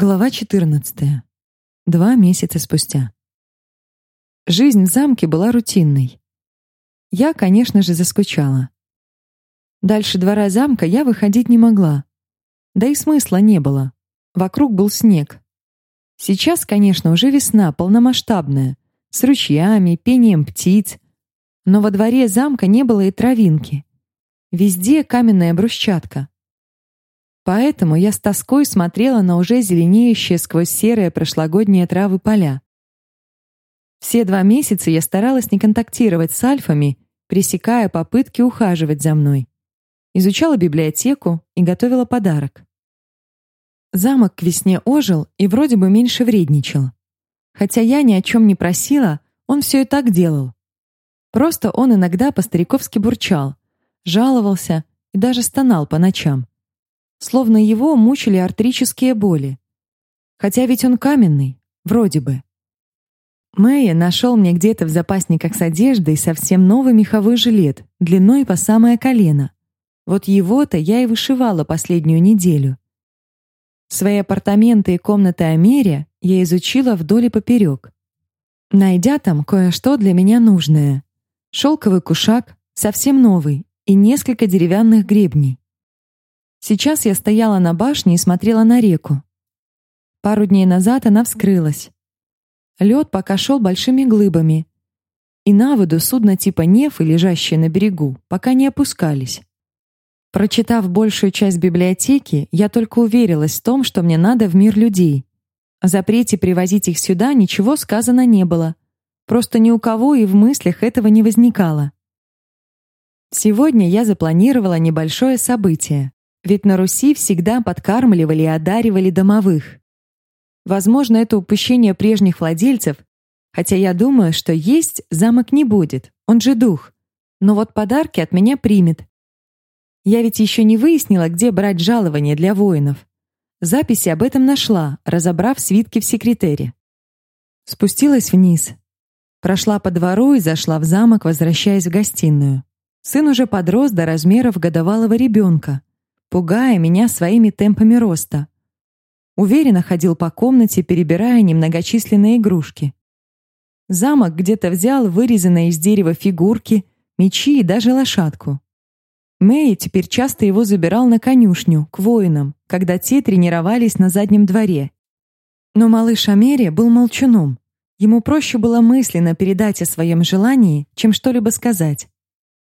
Глава 14. Два месяца спустя. Жизнь в замке была рутинной. Я, конечно же, заскучала. Дальше двора замка я выходить не могла. Да и смысла не было. Вокруг был снег. Сейчас, конечно, уже весна, полномасштабная, с ручьями, пением птиц. Но во дворе замка не было и травинки. Везде каменная брусчатка. Поэтому я с тоской смотрела на уже зеленеющие сквозь серые прошлогодние травы поля. Все два месяца я старалась не контактировать с альфами, пресекая попытки ухаживать за мной. Изучала библиотеку и готовила подарок. Замок к весне ожил и вроде бы меньше вредничал. Хотя я ни о чем не просила, он все и так делал. Просто он иногда по-стариковски бурчал, жаловался и даже стонал по ночам словно его мучили артрические боли. Хотя ведь он каменный, вроде бы. Мэя нашел мне где-то в запасниках с одеждой совсем новый меховой жилет, длиной по самое колено. Вот его-то я и вышивала последнюю неделю. Свои апартаменты и комнаты Америя я изучила вдоль и поперек, найдя там кое-что для меня нужное. Шелковый кушак, совсем новый, и несколько деревянных гребней. Сейчас я стояла на башне и смотрела на реку. Пару дней назад она вскрылась. Лед пока шел большими глыбами, и на воду судно типа Нефы, лежащие на берегу, пока не опускались. Прочитав большую часть библиотеки, я только уверилась в том, что мне надо в мир людей. О запрете привозить их сюда ничего сказано не было. Просто ни у кого и в мыслях этого не возникало. Сегодня я запланировала небольшое событие. Ведь на Руси всегда подкармливали и одаривали домовых. Возможно, это упущение прежних владельцев, хотя я думаю, что есть замок не будет, он же дух. Но вот подарки от меня примет. Я ведь еще не выяснила, где брать жалование для воинов. Записи об этом нашла, разобрав свитки в секретере. Спустилась вниз. Прошла по двору и зашла в замок, возвращаясь в гостиную. Сын уже подрос до размеров годовалого ребенка пугая меня своими темпами роста. Уверенно ходил по комнате, перебирая немногочисленные игрушки. Замок где-то взял вырезанные из дерева фигурки, мечи и даже лошадку. Мэй теперь часто его забирал на конюшню, к воинам, когда те тренировались на заднем дворе. Но малыш Америя был молчуном. Ему проще было мысленно передать о своем желании, чем что-либо сказать.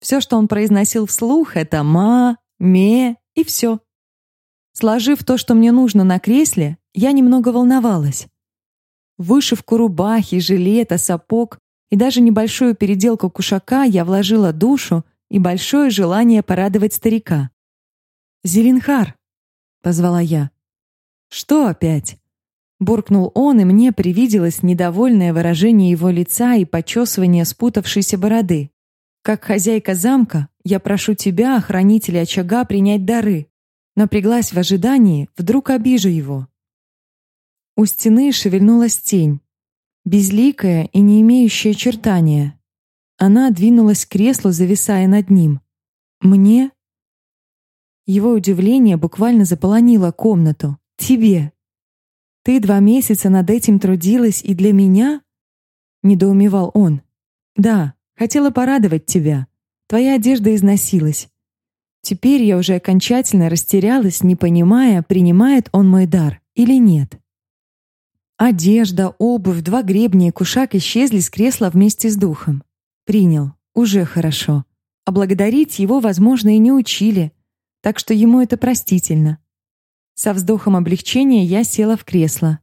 Все, что он произносил вслух, это «ма», «ме» И все. Сложив то, что мне нужно на кресле, я немного волновалась. Вышивку рубахи, жилета, сапог и даже небольшую переделку кушака я вложила душу и большое желание порадовать старика. «Зеленхар!» — позвала я. «Что опять?» Буркнул он, и мне привиделось недовольное выражение его лица и почесывание спутавшейся бороды. Как хозяйка замка, я прошу тебя, хранителя очага, принять дары. Напряглась в ожидании, вдруг обижу его. У стены шевельнулась тень, безликая и не имеющая очертания. Она двинулась к креслу, зависая над ним. Мне? Его удивление буквально заполонило комнату. Тебе. Ты два месяца над этим трудилась и для меня? недоумевал он. Да, Хотела порадовать тебя. Твоя одежда износилась. Теперь я уже окончательно растерялась, не понимая, принимает он мой дар или нет. Одежда, обувь, два гребня и кушак исчезли с кресла вместе с духом. Принял. Уже хорошо. А благодарить его, возможно, и не учили, так что ему это простительно. Со вздохом облегчения я села в кресло.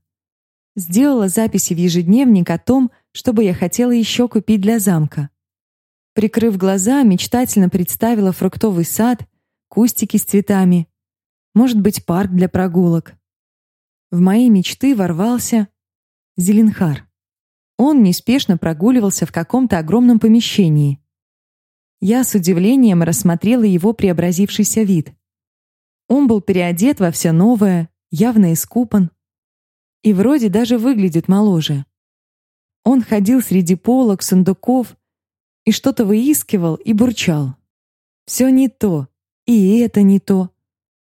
Сделала записи в ежедневник о том, что бы я хотела еще купить для замка. Прикрыв глаза, мечтательно представила фруктовый сад, кустики с цветами, может быть, парк для прогулок. В мои мечты ворвался Зеленхар. Он неспешно прогуливался в каком-то огромном помещении. Я с удивлением рассмотрела его преобразившийся вид. Он был переодет во все новое, явно искупан и вроде даже выглядит моложе. Он ходил среди полок, сундуков и что-то выискивал и бурчал. Все не то, и это не то.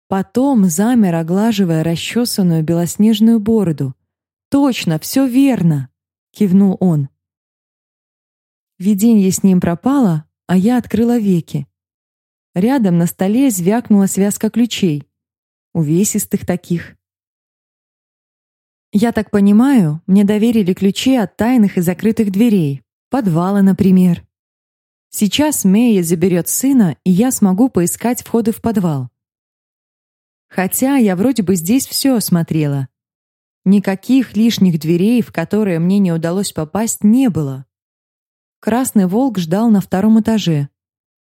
Потом замер, оглаживая расчесанную белоснежную бороду. «Точно, все верно!» — кивнул он. Видение с ним пропало, а я открыла веки. Рядом на столе звякнула связка ключей. Увесистых таких. Я так понимаю, мне доверили ключи от тайных и закрытых дверей. Подвала, например. Сейчас Мэя заберет сына, и я смогу поискать входы в подвал. Хотя я вроде бы здесь все осмотрела. Никаких лишних дверей, в которые мне не удалось попасть, не было. Красный волк ждал на втором этаже.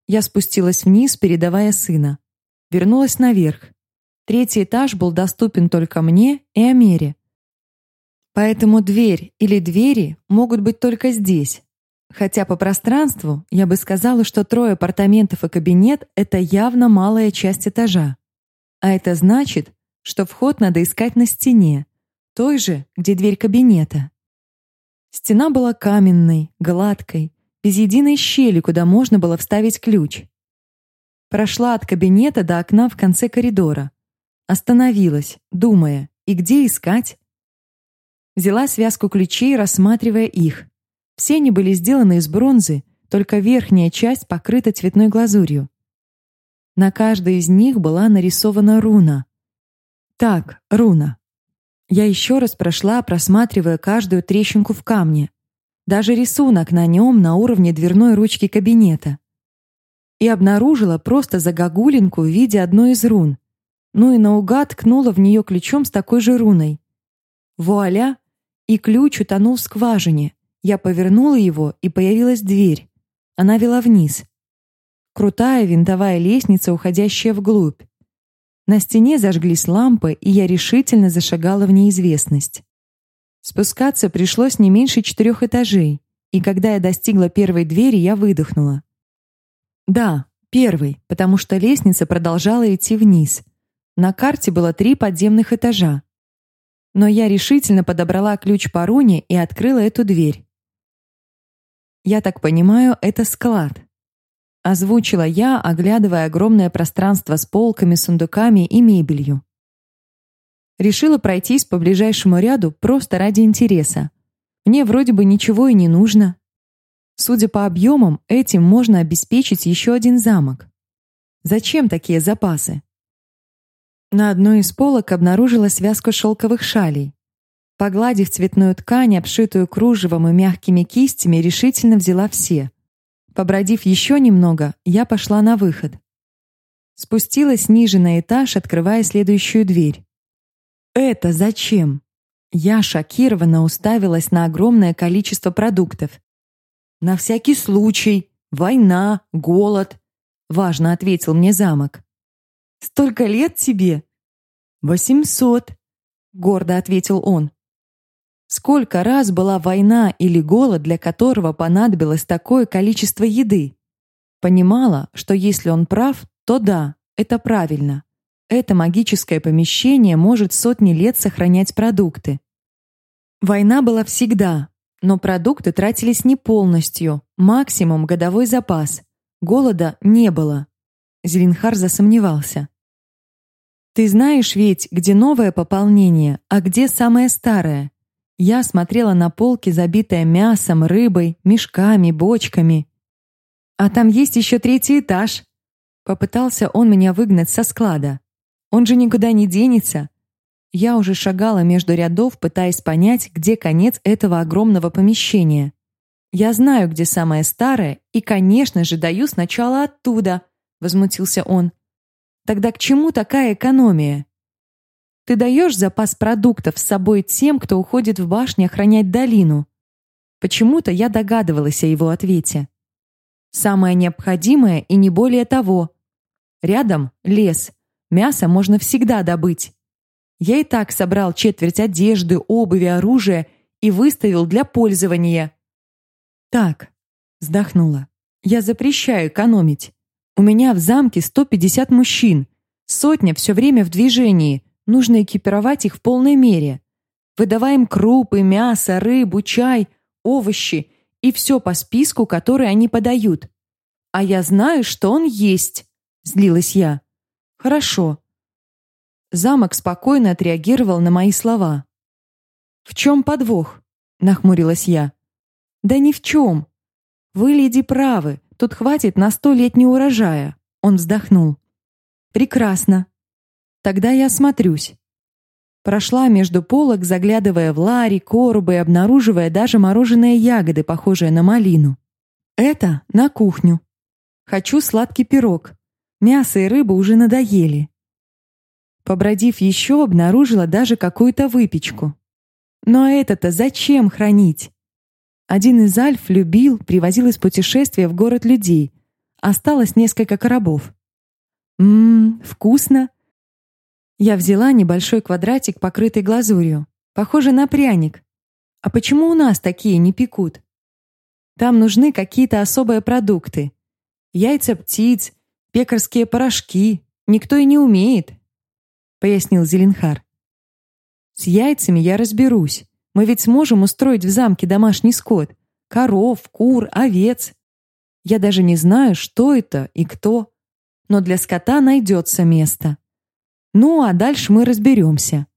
Я спустилась вниз, передавая сына. Вернулась наверх. Третий этаж был доступен только мне и Амере. Поэтому дверь или двери могут быть только здесь. Хотя по пространству я бы сказала, что трое апартаментов и кабинет — это явно малая часть этажа. А это значит, что вход надо искать на стене, той же, где дверь кабинета. Стена была каменной, гладкой, без единой щели, куда можно было вставить ключ. Прошла от кабинета до окна в конце коридора. Остановилась, думая, и где искать? Взяла связку ключей, рассматривая их. Все они были сделаны из бронзы, только верхняя часть покрыта цветной глазурью. На каждой из них была нарисована руна. Так, руна. Я еще раз прошла, просматривая каждую трещинку в камне. Даже рисунок на нем на уровне дверной ручки кабинета. И обнаружила просто загогулинку в виде одной из рун. Ну и наугад ткнула в нее ключом с такой же руной. Вуаля! И ключ утонул в скважине. Я повернула его, и появилась дверь. Она вела вниз. Крутая винтовая лестница, уходящая вглубь. На стене зажглись лампы, и я решительно зашагала в неизвестность. Спускаться пришлось не меньше четырех этажей, и когда я достигла первой двери, я выдохнула. Да, первый, потому что лестница продолжала идти вниз. На карте было три подземных этажа. Но я решительно подобрала ключ по руне и открыла эту дверь. Я так понимаю, это склад озвучила я, оглядывая огромное пространство с полками, сундуками и мебелью. Решила пройтись по ближайшему ряду просто ради интереса. Мне вроде бы ничего и не нужно. Судя по объемам, этим можно обеспечить еще один замок. Зачем такие запасы? На одной из полок обнаружила связку шелковых шалей. Погладив цветную ткань, обшитую кружевом и мягкими кистями, решительно взяла все. Побродив еще немного, я пошла на выход. Спустилась ниже на этаж, открывая следующую дверь. Это зачем? Я шокированно уставилась на огромное количество продуктов. На всякий случай, война, голод, важно ответил мне замок. Столько лет тебе? Восемьсот, гордо ответил он. Сколько раз была война или голод, для которого понадобилось такое количество еды? Понимала, что если он прав, то да, это правильно. Это магическое помещение может сотни лет сохранять продукты. Война была всегда, но продукты тратились не полностью, максимум годовой запас. Голода не было. Зеленхар засомневался. Ты знаешь ведь, где новое пополнение, а где самое старое? Я смотрела на полки, забитые мясом, рыбой, мешками, бочками. А там есть еще третий этаж. Попытался он меня выгнать со склада. Он же никуда не денется. Я уже шагала между рядов, пытаясь понять, где конец этого огромного помещения. Я знаю, где самое старое, и, конечно же, даю сначала оттуда, возмутился он. Тогда к чему такая экономия? Ты даешь запас продуктов с собой тем, кто уходит в башню охранять долину. Почему-то я догадывалась о его ответе. Самое необходимое и не более того. Рядом лес. Мясо можно всегда добыть. Я и так собрал четверть одежды, обуви, оружия и выставил для пользования. Так, вздохнула. Я запрещаю экономить. У меня в замке 150 мужчин. Сотня все время в движении. Нужно экипировать их в полной мере. Выдаваем крупы, мясо, рыбу, чай, овощи и все по списку, который они подают. А я знаю, что он есть, злилась я. Хорошо. Замок спокойно отреагировал на мои слова. «В чем подвох?» — нахмурилась я. «Да ни в чем. Вы, леди, правы. Тут хватит на сто лет не урожая». Он вздохнул. «Прекрасно. Тогда я осмотрюсь». Прошла между полок, заглядывая в лари, коробы обнаруживая даже мороженые ягоды, похожие на малину. «Это на кухню. Хочу сладкий пирог. Мясо и рыба уже надоели». Побродив еще, обнаружила даже какую-то выпечку. Но это-то зачем хранить? Один из альф любил, привозил из путешествия в город людей. Осталось несколько коробов. Ммм, вкусно. Я взяла небольшой квадратик, покрытый глазурью. Похоже на пряник. А почему у нас такие не пекут? Там нужны какие-то особые продукты. Яйца птиц, пекарские порошки. Никто и не умеет, пояснил Зеленхар. С яйцами я разберусь. Мы ведь сможем устроить в замке домашний скот. Коров, кур, овец. Я даже не знаю, что это и кто. Но для скота найдется место. Ну, а дальше мы разберемся.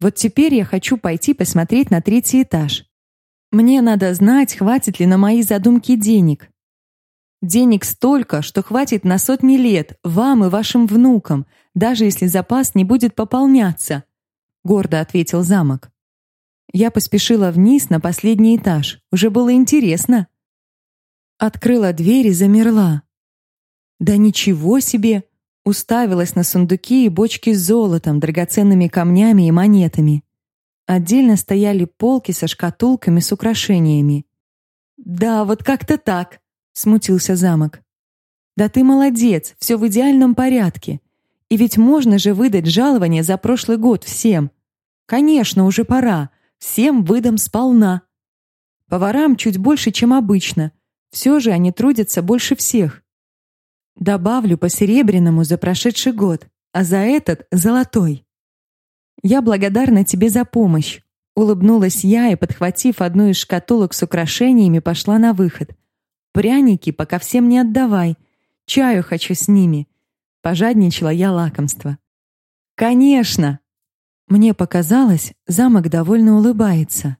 Вот теперь я хочу пойти посмотреть на третий этаж. Мне надо знать, хватит ли на мои задумки денег. Денег столько, что хватит на сотни лет вам и вашим внукам, даже если запас не будет пополняться гордо ответил замок. Я поспешила вниз на последний этаж. Уже было интересно. Открыла дверь и замерла. Да ничего себе, уставилась на сундуки и бочки с золотом, драгоценными камнями и монетами. Отдельно стояли полки со шкатулками с украшениями. Да, вот как-то так, смутился замок. Да ты молодец, все в идеальном порядке. И ведь можно же выдать жалование за прошлый год всем. Конечно, уже пора. Всем выдам сполна. Поварам чуть больше, чем обычно. Все же они трудятся больше всех. Добавлю по серебряному за прошедший год, а за этот — золотой. Я благодарна тебе за помощь. Улыбнулась я и, подхватив одну из шкатулок с украшениями, пошла на выход. Пряники пока всем не отдавай. Чаю хочу с ними. Пожадничала я лакомство. Конечно, мне показалось, замок довольно улыбается.